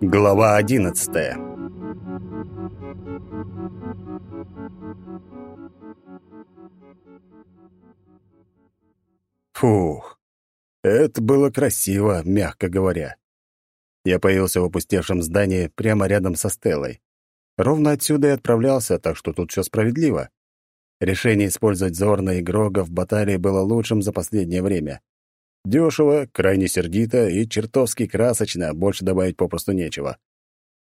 Глава одиннадцатая Фух, это было красиво, мягко говоря. Я появился в опустевшем здании прямо рядом со Стеллой. Ровно отсюда и отправлялся, так что тут все справедливо. Решение использовать Зорна и Грога в баталии было лучшим за последнее время. Дешево, крайне сердито и чертовски красочно, больше добавить попросту нечего.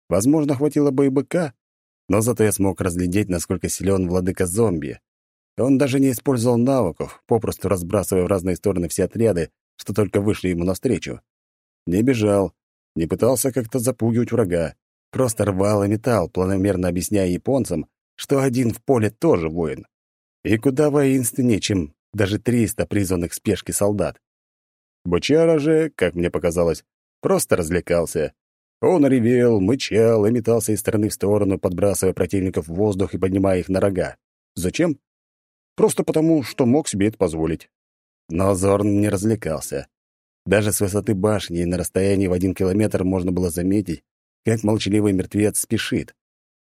Возможно, хватило бы и быка, но зато я смог разглядеть, насколько силен владыка зомби. Он даже не использовал навыков, попросту разбрасывая в разные стороны все отряды, что только вышли ему навстречу. Не бежал, не пытался как-то запугивать врага, просто рвал и металл, планомерно объясняя японцам, что один в поле тоже воин. И куда воинственнее, чем даже 300 призванных спешки солдат. Бычара же, как мне показалось, просто развлекался. Он ревел, мычал и метался из стороны в сторону, подбрасывая противников в воздух и поднимая их на рога. Зачем? Просто потому, что мог себе это позволить. Но Зорн не развлекался. Даже с высоты башни и на расстоянии в один километр можно было заметить, как молчаливый мертвец спешит.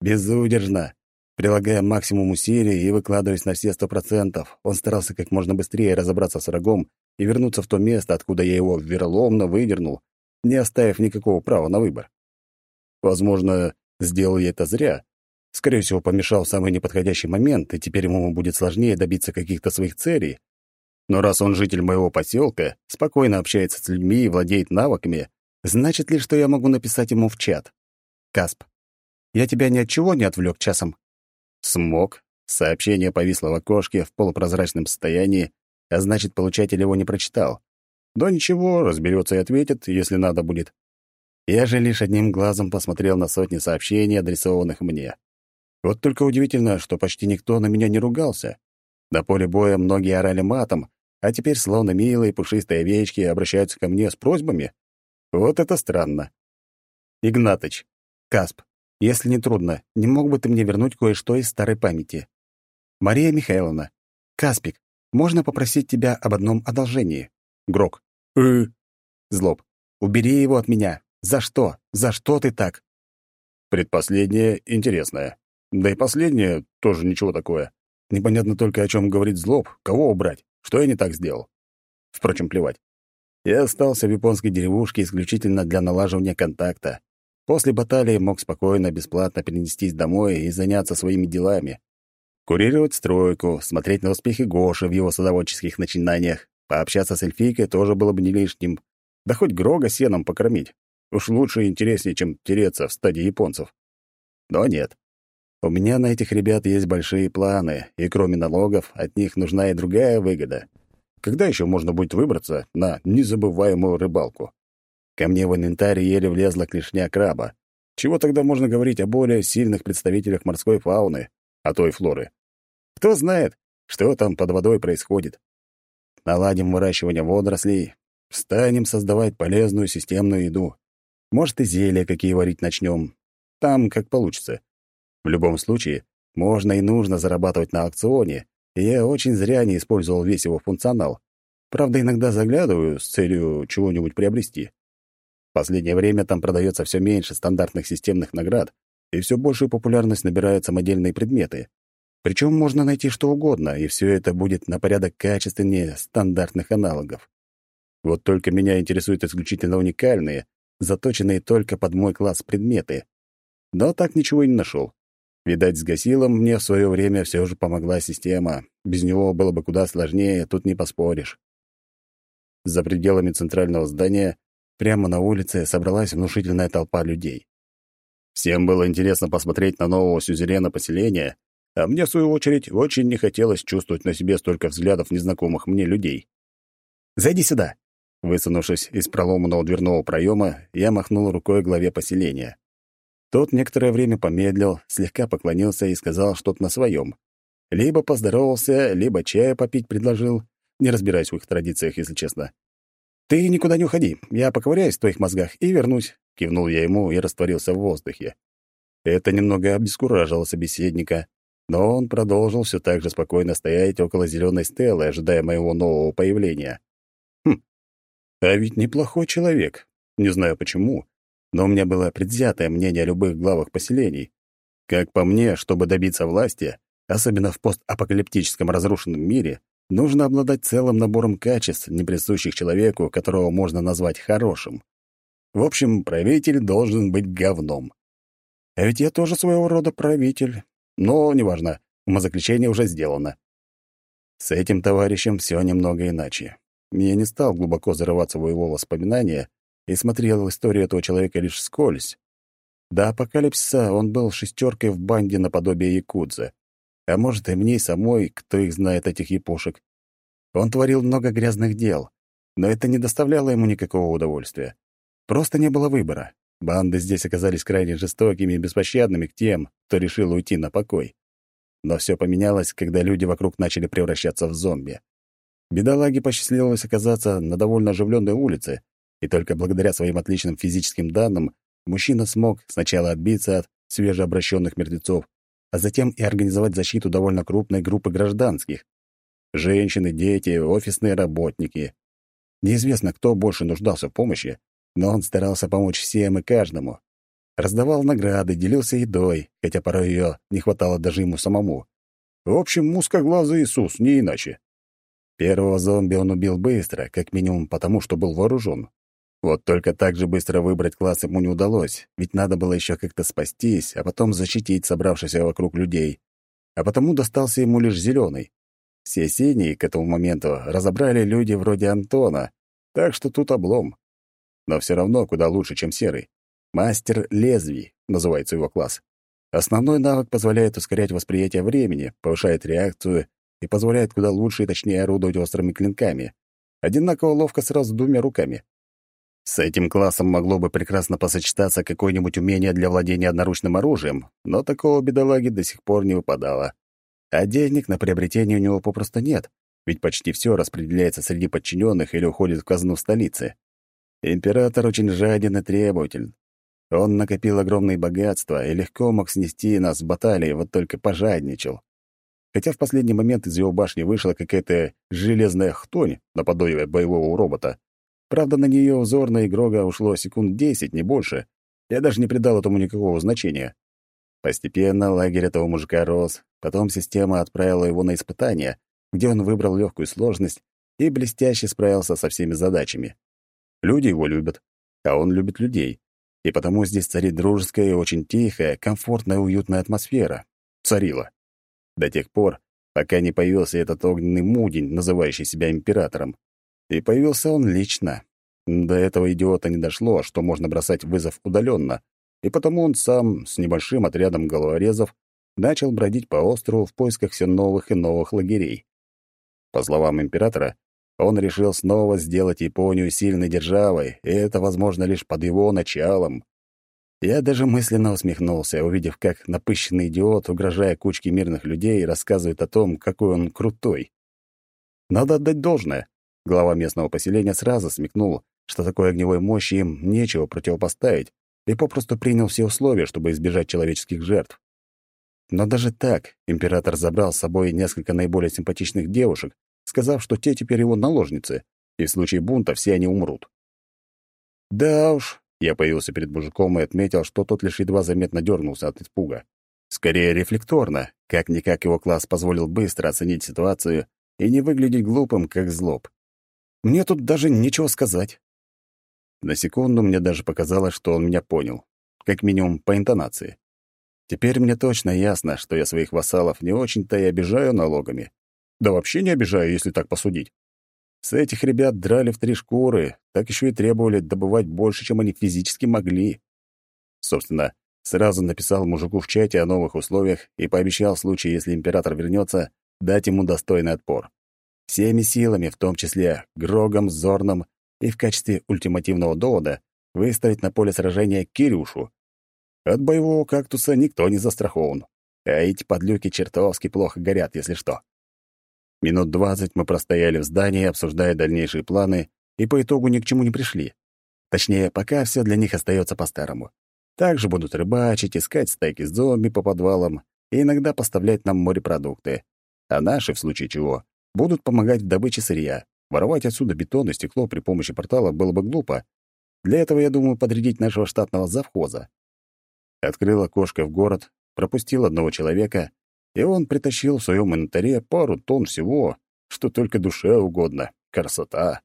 Безудержно. Прилагая максимум усилий и выкладываясь на все сто процентов, он старался как можно быстрее разобраться с врагом и вернуться в то место, откуда я его вероломно выдернул, не оставив никакого права на выбор. Возможно, сделал я это зря. Скорее всего, помешал в самый неподходящий момент, и теперь ему будет сложнее добиться каких-то своих целей, но раз он житель моего поселка, спокойно общается с людьми и владеет навыками, значит ли, что я могу написать ему в чат? Касп, я тебя ни от чего не отвлек часом? Смог. Сообщение повисло в окошке в полупрозрачном состоянии, а значит, получатель его не прочитал. Да ничего, разберется и ответит, если надо будет. Я же лишь одним глазом посмотрел на сотни сообщений, адресованных мне. Вот только удивительно, что почти никто на меня не ругался. На поле боя многие орали матом, а теперь словно милые пушистые овечки обращаются ко мне с просьбами? Вот это странно. Игнатыч, Касп, если не трудно, не мог бы ты мне вернуть кое-что из старой памяти? Мария Михайловна, Каспик, можно попросить тебя об одном одолжении? Грок. Э. Злоб. Убери его от меня. За что? За что ты так? Предпоследнее интересное. Да и последнее тоже ничего такое. Непонятно только, о чем говорит Злоб, кого убрать. Что я не так сделал? Впрочем, плевать. Я остался в японской деревушке исключительно для налаживания контакта. После баталии мог спокойно, бесплатно перенестись домой и заняться своими делами. Курировать стройку, смотреть на успехи Гоши в его садоводческих начинаниях, пообщаться с эльфийкой тоже было бы не лишним. Да хоть Грога сеном покормить. Уж лучше и интереснее, чем тереться в стадии японцев. Но нет. У меня на этих ребят есть большие планы, и кроме налогов от них нужна и другая выгода. Когда еще можно будет выбраться на незабываемую рыбалку? Ко мне в инвентарь еле влезла клешня краба. Чего тогда можно говорить о более сильных представителях морской фауны, а то и флоры? Кто знает, что там под водой происходит? Наладим выращивание водорослей, станем создавать полезную системную еду. Может, и зелья какие варить начнем. Там как получится. В любом случае, можно и нужно зарабатывать на аукционе, и я очень зря не использовал весь его функционал. Правда, иногда заглядываю с целью чего-нибудь приобрести. В последнее время там продается все меньше стандартных системных наград, и все большую популярность набирают самодельные предметы. Причем можно найти что угодно, и все это будет на порядок качественнее стандартных аналогов. Вот только меня интересуют исключительно уникальные, заточенные только под мой класс предметы. Но так ничего и не нашел. Видать, с Гасилом мне в свое время все же помогла система. Без него было бы куда сложнее, тут не поспоришь. За пределами центрального здания, прямо на улице, собралась внушительная толпа людей. Всем было интересно посмотреть на нового сюзерена поселения, а мне, в свою очередь, очень не хотелось чувствовать на себе столько взглядов незнакомых мне людей. «Зайди сюда!» Высунувшись из проломанного дверного проема, я махнул рукой главе поселения. Тот некоторое время помедлил, слегка поклонился и сказал что-то на своем. Либо поздоровался, либо чая попить предложил. Не разбираюсь в их традициях, если честно. «Ты никуда не уходи, я поковыряюсь в твоих мозгах и вернусь», — кивнул я ему и растворился в воздухе. Это немного обескуражило собеседника, но он продолжил все так же спокойно стоять около зеленой стелы, ожидая моего нового появления. Хм, а ведь неплохой человек. Не знаю почему, но у меня было предвзятое мнение о любых главах поселений. Как по мне, чтобы добиться власти, особенно в постапокалиптическом разрушенном мире, нужно обладать целым набором качеств, не присущих человеку, которого можно назвать хорошим. В общем, правитель должен быть говном. А ведь я тоже своего рода правитель. Но неважно, умозаключение уже сделано. С этим товарищем все немного иначе. Я не стал глубоко зарываться в его воспоминания и смотрел историю этого человека лишь вскользь. До апокалипсиса он был шестеркой в банде наподобие якудза. А может, и мне самой, кто их знает, этих япошек. Он творил много грязных дел, но это не доставляло ему никакого удовольствия. Просто не было выбора. Банды здесь оказались крайне жестокими и беспощадными к тем, кто решил уйти на покой. Но все поменялось, когда люди вокруг начали превращаться в зомби. Бедолаге посчастливилось оказаться на довольно оживленной улице, и только благодаря своим отличным физическим данным мужчина смог сначала отбиться от свежеобращенных мертвецов, а затем и организовать защиту довольно крупной группы гражданских. Женщины, дети, офисные работники. Неизвестно, кто больше нуждался в помощи, но он старался помочь всем и каждому. Раздавал награды, делился едой, хотя порой ее не хватало даже ему самому. В общем, узкоглазый Иисус, не иначе. Первого зомби он убил быстро, как минимум потому, что был вооружен. Вот только так же быстро выбрать класс ему не удалось, ведь надо было еще как-то спастись, а потом защитить собравшихся вокруг людей. А потому достался ему лишь зеленый. Все синие к этому моменту разобрали люди вроде Антона, так что тут облом. Но все равно куда лучше, чем серый. Мастер лезвий называется его класс. Основной навык позволяет ускорять восприятие времени, повышает реакцию и позволяет куда лучше и точнее орудовать острыми клинками. Одинаково ловко сразу двумя руками. С этим классом могло бы прекрасно посочетаться какое-нибудь умение для владения одноручным оружием, но такого бедолаги до сих пор не выпадало. А денег на приобретение у него попросту нет, ведь почти все распределяется среди подчиненных или уходит в казну столицы. Император очень жаден и требователен. Он накопил огромные богатства и легко мог снести нас в баталии, вот только пожадничал. Хотя в последний момент из его башни вышла какая-то железная хтонь наподобие боевого робота, Правда, на нее узор на Игрога ушло секунд десять, не больше. Я даже не придал этому никакого значения. Постепенно лагерь этого мужика рос, потом система отправила его на испытание, где он выбрал легкую сложность и блестяще справился со всеми задачами. Люди его любят, а он любит людей. И потому здесь царит дружеская и очень тихая, комфортная, уютная атмосфера. Царила. До тех пор, пока не появился этот огненный мудень, называющий себя императором. И появился он лично. До этого идиота не дошло, что можно бросать вызов удаленно, и потому он сам, с небольшим отрядом головорезов, начал бродить по острову в поисках все новых и новых лагерей. По словам императора, он решил снова сделать Японию сильной державой, и это возможно лишь под его началом. Я даже мысленно усмехнулся, увидев, как напыщенный идиот, угрожая кучке мирных людей, рассказывает о том, какой он крутой. Надо отдать должное. Глава местного поселения сразу смекнул, что такой огневой мощи им нечего противопоставить, и попросту принял все условия, чтобы избежать человеческих жертв. Но даже так император забрал с собой несколько наиболее симпатичных девушек, сказав, что те теперь его наложницы, и в случае бунта все они умрут. Да уж, я появился перед мужиком и отметил, что тот лишь едва заметно дернулся от испуга. Скорее рефлекторно, как-никак его класс позволил быстро оценить ситуацию и не выглядеть глупым, как злоб. Мне тут даже нечего сказать. На секунду мне даже показалось, что он меня понял. Как минимум, по интонации. Теперь мне точно ясно, что я своих вассалов не очень-то и обижаю налогами. Да вообще не обижаю, если так посудить. С этих ребят драли в три шкуры, так еще и требовали добывать больше, чем они физически могли. Собственно, сразу написал мужику в чате о новых условиях и пообещал в случае, если император вернется, дать ему достойный отпор. Всеми силами, в том числе Грогом, Зорном и в качестве ультимативного довода выставить на поле сражения Кирюшу. От боевого кактуса никто не застрахован. А эти подлюки чертовски плохо горят, если что. Минут двадцать мы простояли в здании, обсуждая дальнейшие планы, и по итогу ни к чему не пришли. Точнее, пока все для них остается по-старому. Также будут рыбачить, искать стайки зомби по подвалам и иногда поставлять нам морепродукты. А наши, в случае чего, будут помогать в добыче сырья. Воровать отсюда бетон и стекло при помощи портала было бы глупо. Для этого, я думаю, подрядить нашего штатного завхоза. Открыла кошка в город, пропустил одного человека, и он притащил в своем инвентаре пару тонн всего, что только душе угодно. Красота!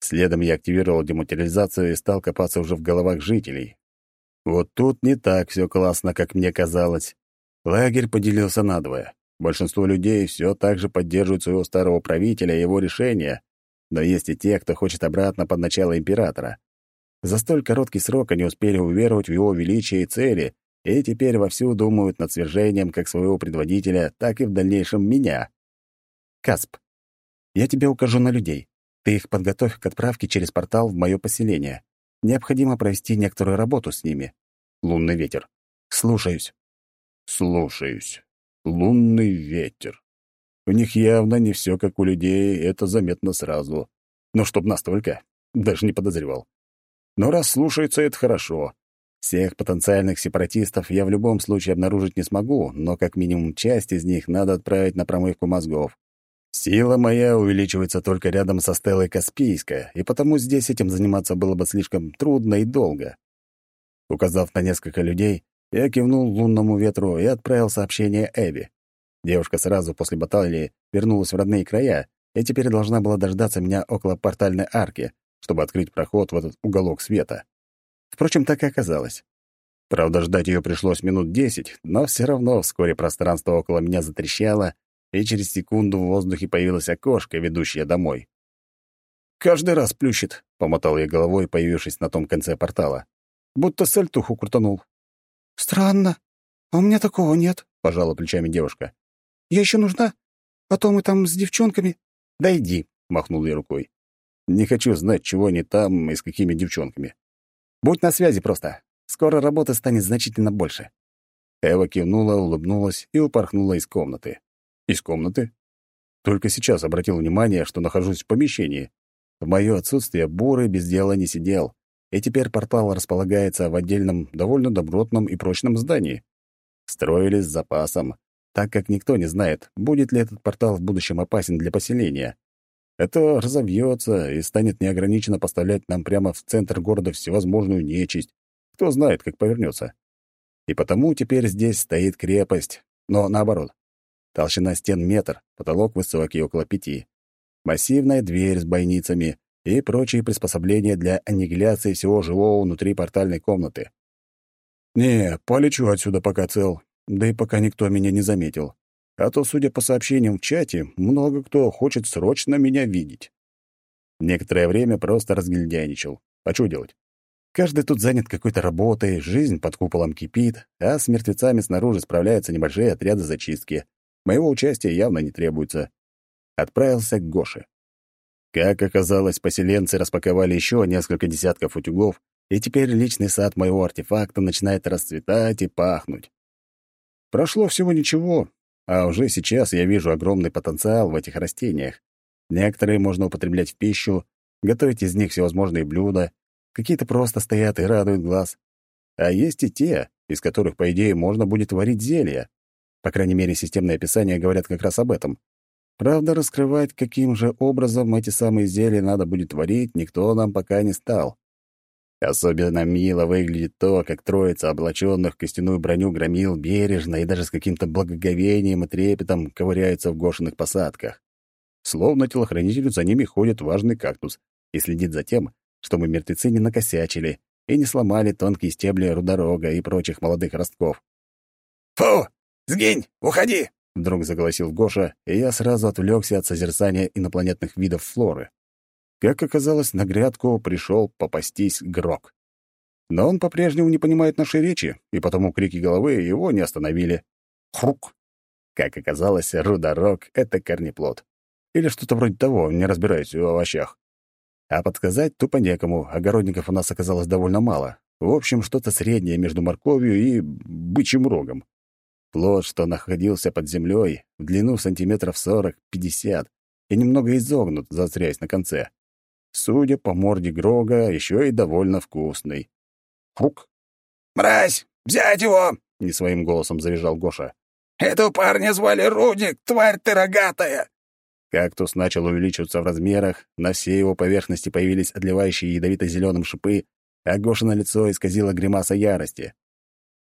Следом я активировал дематериализацию и стал копаться уже в головах жителей. Вот тут не так все классно, как мне казалось. Лагерь поделился надвое. Большинство людей все так же поддерживают своего старого правителя и его решения, но есть и те, кто хочет обратно под начало императора. За столь короткий срок они успели уверовать в его величие и цели, и теперь вовсю думают над свержением как своего предводителя, так и в дальнейшем меня. Касп, я тебе укажу на людей. Ты их подготовь к отправке через портал в мое поселение. Необходимо провести некоторую работу с ними. Лунный ветер. Слушаюсь. Слушаюсь. Лунный ветер. У них явно не все как у людей, это заметно сразу. Но чтоб настолько, даже не подозревал. Но раз слушается, это хорошо. Всех потенциальных сепаратистов я в любом случае обнаружить не смогу, но как минимум часть из них надо отправить на промывку мозгов. Сила моя увеличивается только рядом со Стеллой Каспийска, и потому здесь этим заниматься было бы слишком трудно и долго. Указав на несколько людей, я кивнул лунному ветру и отправил сообщение Эви. Девушка сразу после баталии вернулась в родные края и теперь должна была дождаться меня около портальной арки, чтобы открыть проход в этот уголок света. Впрочем, так и оказалось. Правда, ждать ее пришлось минут десять, но все равно вскоре пространство около меня затрещало, и через секунду в воздухе появилось окошко, ведущее домой. «Каждый раз плющит», — помотал я головой, появившись на том конце портала. «Будто сальтуху крутанул». «Странно. А у меня такого нет», — пожала плечами девушка. «Я еще нужна? То мы там с девчонками...» «Да иди», — махнул я рукой. Не хочу знать, чего они там и с какими девчонками. Будь на связи просто. Скоро работы станет значительно больше». Эва кивнула, улыбнулась и упорхнула из комнаты. Из комнаты? Только сейчас обратил внимание, что нахожусь в помещении. В моё отсутствие Буры без дела не сидел, и теперь портал располагается в отдельном, довольно добротном и прочном здании. Строились с запасом, так как никто не знает, будет ли этот портал в будущем опасен для поселения это разовьется и станет неограниченно поставлять нам прямо в центр города всевозможную нечисть. Кто знает, как повернется. И потому теперь здесь стоит крепость, но наоборот. Толщина стен метр, потолок высокий, около пяти. Массивная дверь с бойницами и прочие приспособления для аннигиляции всего живого внутри портальной комнаты. Не, полечу отсюда пока цел, да и пока никто меня не заметил. А то, судя по сообщениям в чате, много кто хочет срочно меня видеть. Некоторое время просто разгильдяйничал. А что делать? Каждый тут занят какой-то работой, жизнь под куполом кипит, а с мертвецами снаружи справляются небольшие отряды зачистки. Моего участия явно не требуется. Отправился к Гоше. Как оказалось, поселенцы распаковали еще несколько десятков утюгов, и теперь личный сад моего артефакта начинает расцветать и пахнуть. Прошло всего ничего, а уже сейчас я вижу огромный потенциал в этих растениях. Некоторые можно употреблять в пищу, готовить из них всевозможные блюда, какие-то просто стоят и радуют глаз. А есть и те, из которых, по идее, можно будет варить зелья. По крайней мере, системные описания говорят как раз об этом. Правда, раскрывать, каким же образом эти самые зелья надо будет варить, никто нам пока не стал. Особенно мило выглядит то, как троица облаченных костяную броню громил бережно и даже с каким-то благоговением и трепетом ковыряются в гошенных посадках. Словно телохранителю за ними ходит важный кактус и следит за тем, чтобы мертвецы не накосячили и не сломали тонкие стебли рудорога и прочих молодых ростков. «Фу! Сгинь! Уходи!» — вдруг заголосил Гоша, и я сразу отвлекся от созерцания инопланетных видов флоры. Как оказалось, на грядку пришел попастись Грок. Но он по-прежнему не понимает нашей речи, и потому крики головы его не остановили. Хрук! Как оказалось, рудорог — это корнеплод. Или что-то вроде того, не разбираюсь в овощах. А подсказать тупо некому, огородников у нас оказалось довольно мало. В общем, что-то среднее между морковью и бычьим рогом. Плод, что находился под землей, в длину сантиметров сорок-пятьдесят, и немного изогнут, заостряясь на конце. Судя по морде Грога, еще и довольно вкусный. Фук. «Мразь! Взять его!» — не своим голосом завизжал Гоша. «Этого парня звали Рудик, тварь ты рогатая!» Кактус начал увеличиваться в размерах, на всей его поверхности появились отливающие ядовито-зеленым шипы, а Гоша на лицо исказила гримаса ярости.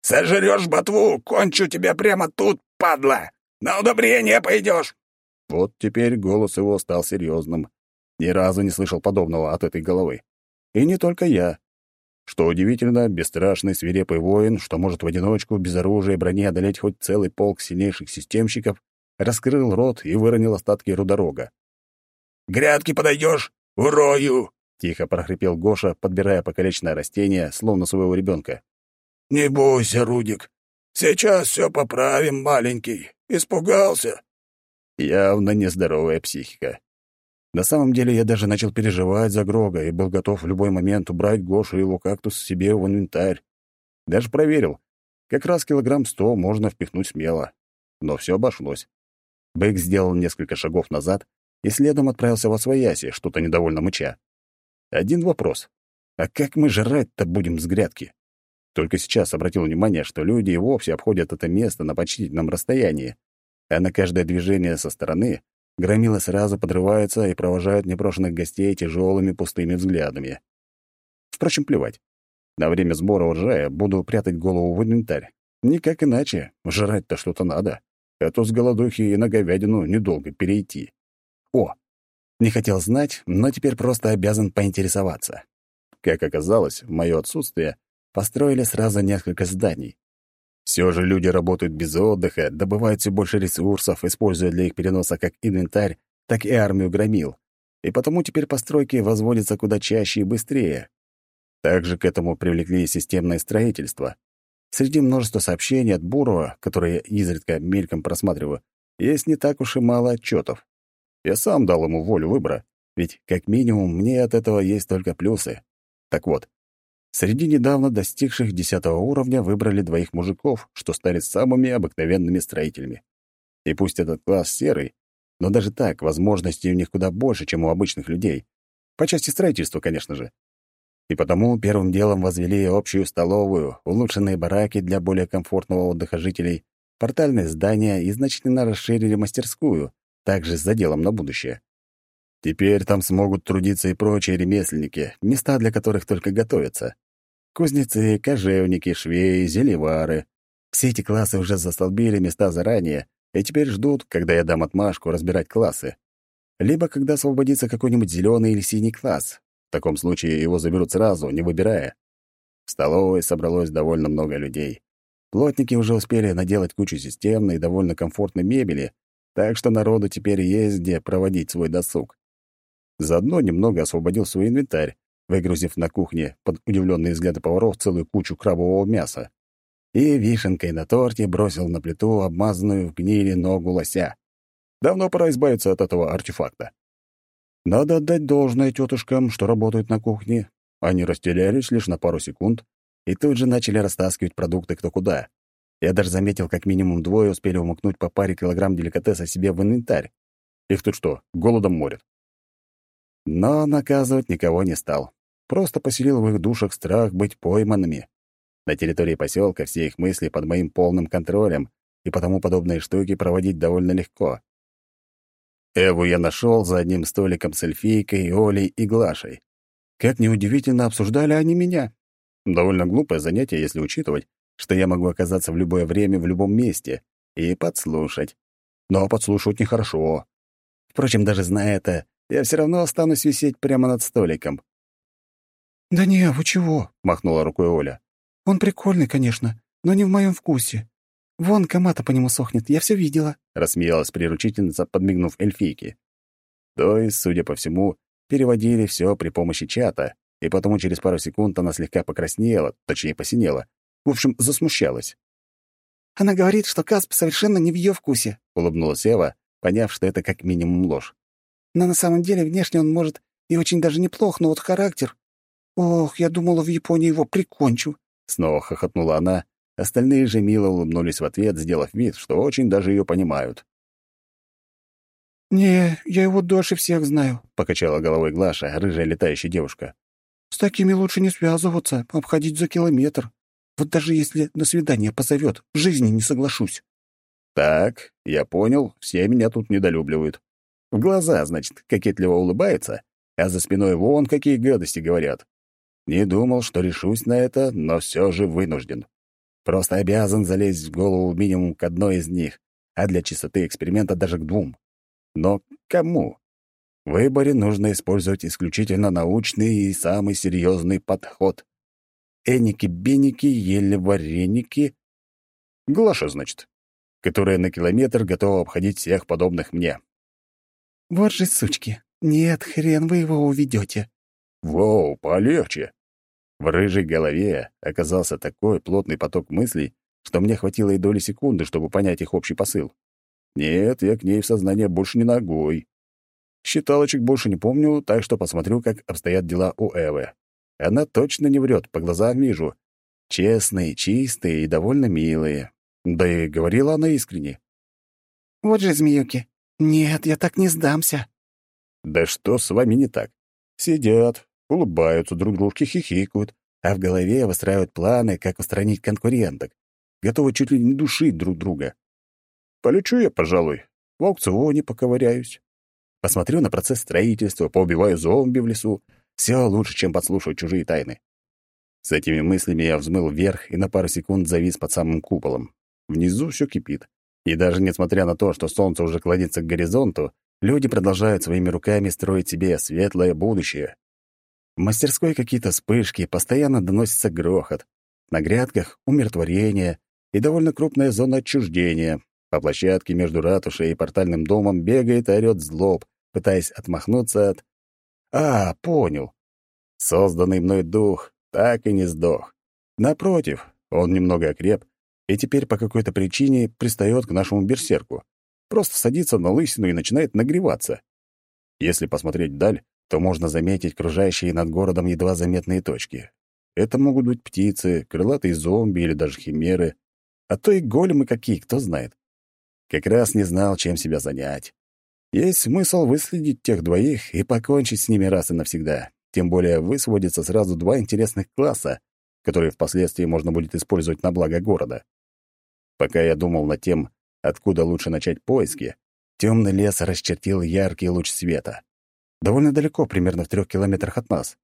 «Сожрёшь ботву, кончу тебя прямо тут, падла! На удобрение пойдешь!» Вот теперь голос его стал серьезным. Ни разу не слышал подобного от этой головы. И не только я. Что удивительно, бесстрашный свирепый воин, что может в одиночку, без оружия и брони одолеть хоть целый полк сильнейших системщиков, раскрыл рот и выронил остатки рудорога. «Грядки подойдешь? Урою!» — тихо прохрипел Гоша, подбирая покалеченное растение, словно своего ребенка. «Не бойся, Рудик. Сейчас все поправим, маленький. Испугался?» Явно нездоровая психика. На самом деле я даже начал переживать за Грога и был готов в любой момент убрать Гошу и его кактус себе в инвентарь. Даже проверил. Как раз килограмм сто можно впихнуть смело. Но все обошлось. Бэк сделал несколько шагов назад и следом отправился во свояси, что-то недовольно мыча. Один вопрос. А как мы жрать-то будем с грядки? Только сейчас обратил внимание, что люди и вовсе обходят это место на почтительном расстоянии, а на каждое движение со стороны Громила сразу подрываются и провожают непрошенных гостей тяжелыми пустыми взглядами. Впрочем, плевать. На время сбора урожая буду прятать голову в инвентарь. Никак иначе. Жрать-то что-то надо. А то с голодухи и на говядину недолго перейти. О! Не хотел знать, но теперь просто обязан поинтересоваться. Как оказалось, в моё отсутствие построили сразу несколько зданий. Все же люди работают без отдыха, добывают все больше ресурсов, используя для их переноса как инвентарь, так и армию громил. И потому теперь постройки возводятся куда чаще и быстрее. Также к этому привлекли системное строительство. Среди множества сообщений от Бурова, которые изредка мельком просматриваю, есть не так уж и мало отчетов. Я сам дал ему волю выбора, ведь, как минимум, мне от этого есть только плюсы. Так вот, Среди недавно достигших десятого уровня выбрали двоих мужиков, что стали самыми обыкновенными строителями. И пусть этот класс серый, но даже так возможностей у них куда больше, чем у обычных людей. По части строительства, конечно же. И потому первым делом возвели общую столовую, улучшенные бараки для более комфортного отдыха жителей, портальное здание и значительно расширили мастерскую, также с заделом на будущее. Теперь там смогут трудиться и прочие ремесленники, места для которых только готовятся. Кузнецы, кожевники, швеи, зелевары. Все эти классы уже застолбили места заранее и теперь ждут, когда я дам отмашку разбирать классы. Либо когда освободится какой-нибудь зеленый или синий класс. В таком случае его заберут сразу, не выбирая. В столовой собралось довольно много людей. Плотники уже успели наделать кучу системной и довольно комфортной мебели, так что народу теперь есть где проводить свой досуг. Заодно немного освободил свой инвентарь, выгрузив на кухне под удивленные взгляды поваров целую кучу крабового мяса. И вишенкой на торте бросил на плиту обмазанную в гнили ногу лося. Давно пора избавиться от этого артефакта. Надо отдать должное тетушкам, что работают на кухне. Они растерялись лишь на пару секунд и тут же начали растаскивать продукты кто куда. Я даже заметил, как минимум двое успели умыкнуть по паре килограмм деликатеса себе в инвентарь. Их тут что, голодом морят? Но наказывать никого не стал. Просто поселил в их душах страх быть пойманными. На территории поселка все их мысли под моим полным контролем, и потому подобные штуки проводить довольно легко. Эву я нашел за одним столиком с эльфийкой, Олей и Глашей. Как неудивительно, обсуждали они меня. Довольно глупое занятие, если учитывать, что я могу оказаться в любое время в любом месте и подслушать. Но подслушивать нехорошо. Впрочем, даже зная это, я все равно останусь висеть прямо над столиком. «Да не, вы чего?» — махнула рукой Оля. «Он прикольный, конечно, но не в моем вкусе. Вон комата по нему сохнет, я все видела», — рассмеялась приручительница, подмигнув эльфийке. То есть, судя по всему, переводили все при помощи чата, и потому через пару секунд она слегка покраснела, точнее, посинела. В общем, засмущалась. «Она говорит, что Касп совершенно не в ее вкусе», — улыбнулась Эва, поняв, что это как минимум ложь. Но на самом деле внешне он может и очень даже неплох, но вот характер... Ох, я думала, в Японии его прикончу. Снова хохотнула она. Остальные же мило улыбнулись в ответ, сделав вид, что очень даже ее понимают. «Не, я его дольше всех знаю», — покачала головой Глаша, рыжая летающая девушка. «С такими лучше не связываться, обходить за километр. Вот даже если на свидание позовет, в жизни не соглашусь». «Так, я понял, все меня тут недолюбливают. В глаза, значит, кокетливо улыбается, а за спиной вон какие гадости говорят. Не думал, что решусь на это, но все же вынужден. Просто обязан залезть в голову минимум к одной из них, а для чистоты эксперимента даже к двум. Но кому? В выборе нужно использовать исключительно научный и самый серьезный подход. Эники-беники ели вареники. Глаша, значит, которая на километр готова обходить всех подобных мне. «Вот же сучки! Нет, хрен вы его уведете. Воу, полегче. В рыжей голове оказался такой плотный поток мыслей, что мне хватило и доли секунды, чтобы понять их общий посыл. Нет, я к ней в сознание больше не ногой. Считалочек больше не помню, так что посмотрю, как обстоят дела у Эвы. Она точно не врет, по глазам вижу. Честные, чистые и довольно милые. Да и говорила она искренне. «Вот же змеюки. Нет, я так не сдамся». «Да что с вами не так? Сидят, улыбаются друг дружке, хихикают, а в голове выстраивают планы, как устранить конкуренток. Готовы чуть ли не душить друг друга. Полечу я, пожалуй, в аукционе поковыряюсь. Посмотрю на процесс строительства, поубиваю зомби в лесу. Все лучше, чем подслушивать чужие тайны. С этими мыслями я взмыл вверх и на пару секунд завис под самым куполом. Внизу все кипит. И даже несмотря на то, что солнце уже кладется к горизонту, люди продолжают своими руками строить себе светлое будущее. В мастерской какие-то вспышки, постоянно доносится грохот. На грядках — умиротворение и довольно крупная зона отчуждения. По площадке между ратушей и портальным домом бегает и орёт злоб, пытаясь отмахнуться от... А, понял. Созданный мной дух так и не сдох. Напротив, он немного окреп и теперь по какой-то причине пристает к нашему берсерку. Просто садится на лысину и начинает нагреваться. Если посмотреть вдаль, то можно заметить кружащие над городом едва заметные точки. Это могут быть птицы, крылатые зомби или даже химеры, а то и големы какие, кто знает. Как раз не знал, чем себя занять. Есть смысл выследить тех двоих и покончить с ними раз и навсегда. Тем более высвободится сразу два интересных класса, которые впоследствии можно будет использовать на благо города. Пока я думал над тем, откуда лучше начать поиски, темный лес расчертил яркий луч света. Довольно далеко, примерно в трех километрах от нас.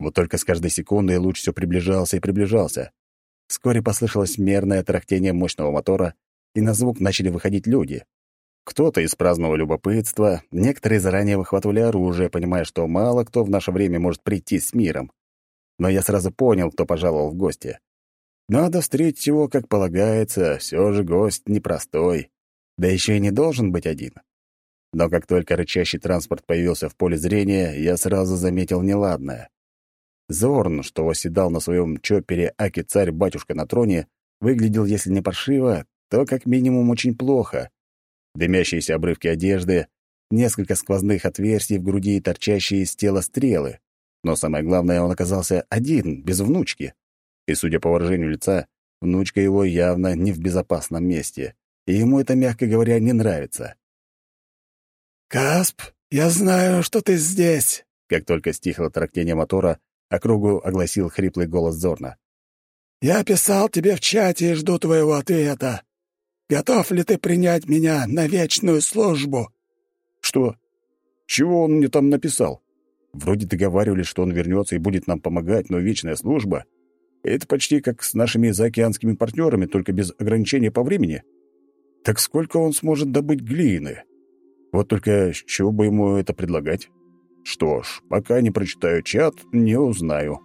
Вот только с каждой секундой луч все приближался и приближался. Вскоре послышалось мерное тарахтение мощного мотора, и на звук начали выходить люди. Кто-то из праздного любопытства, некоторые заранее выхватывали оружие, понимая, что мало кто в наше время может прийти с миром. Но я сразу понял, кто пожаловал в гости. Надо встретить его, как полагается, все же гость непростой. Да еще и не должен быть один. Но как только рычащий транспорт появился в поле зрения, я сразу заметил неладное. Зорн, что восседал на своем чоппере Аки-царь-батюшка на троне, выглядел, если не паршиво, то как минимум очень плохо. Дымящиеся обрывки одежды, несколько сквозных отверстий в груди и торчащие из тела стрелы. Но самое главное, он оказался один, без внучки. И, судя по выражению лица, внучка его явно не в безопасном месте, и ему это, мягко говоря, не нравится. «Касп, я знаю, что ты здесь!» Как только стихло трактение мотора, округу огласил хриплый голос Зорна. «Я писал тебе в чате и жду твоего ответа. Готов ли ты принять меня на вечную службу?» «Что? Чего он мне там написал? Вроде договаривались, что он вернется и будет нам помогать, но вечная служба — это почти как с нашими заокеанскими партнерами, только без ограничения по времени. Так сколько он сможет добыть глины?» Вот только с чего бы ему это предлагать? Что ж, пока не прочитаю чат, не узнаю.